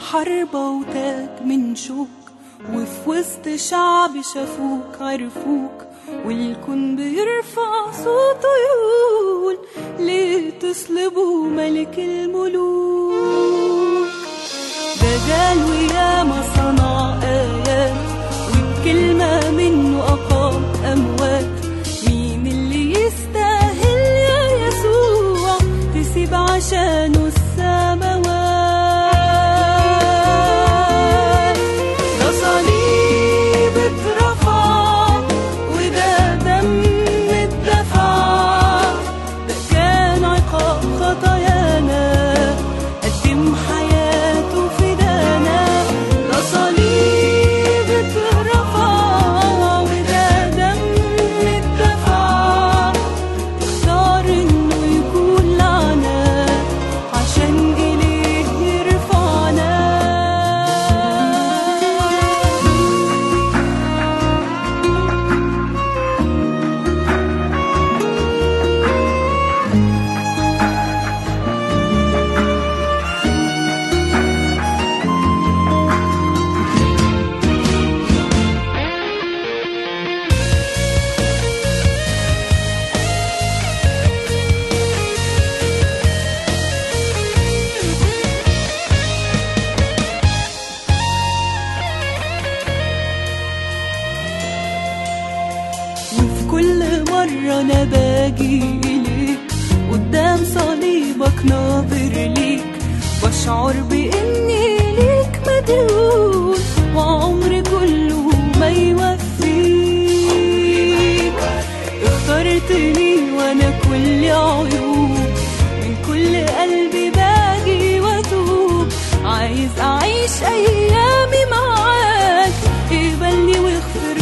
وتاج من شوك وفي وسط شعب شافوك عرفوك والكون بيرفع صوته يقول ليه تصلبوا ملك الملوك؟ ده جال وياما وأنا باجي إليك قدام صليبك ناظر ليك. واشعر بإني ليك مدلول وعمري كله ما يوفيك. اخترتني وأنا كل عيوب من كل قلبي باجي وأتوب. عايز أعيش أيامي معاك اقبلني واغفر